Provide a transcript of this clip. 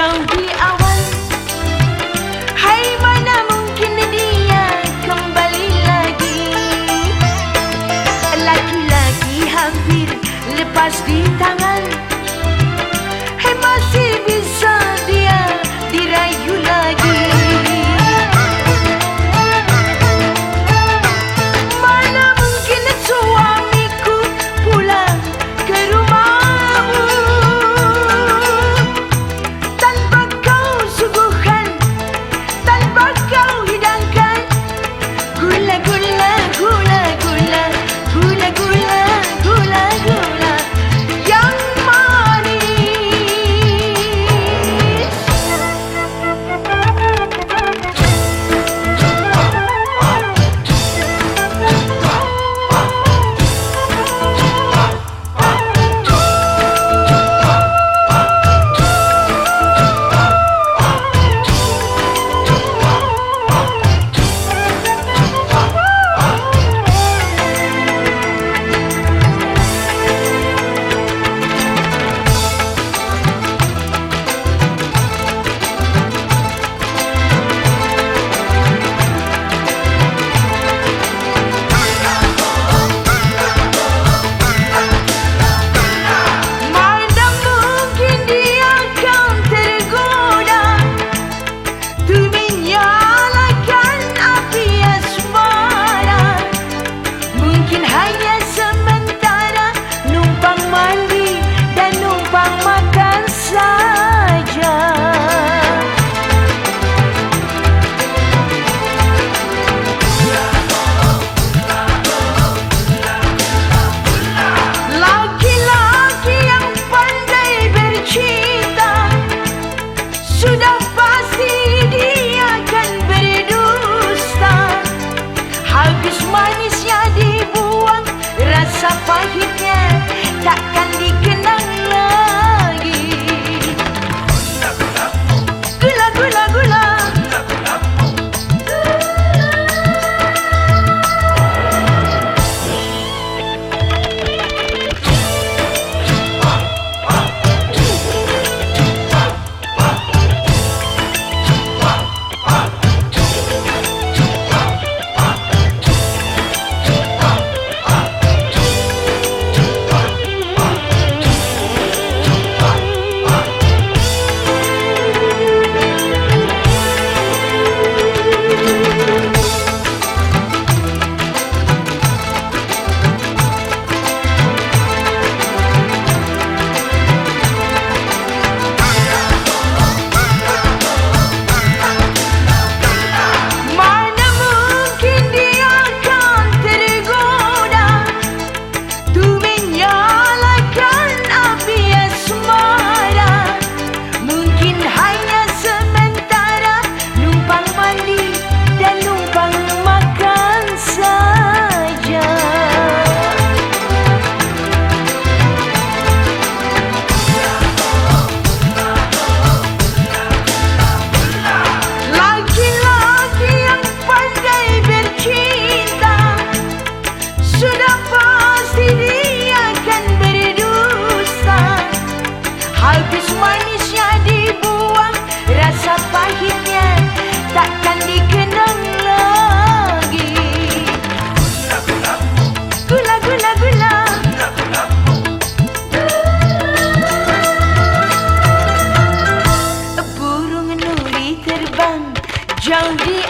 Don't be nuri terbang jauh di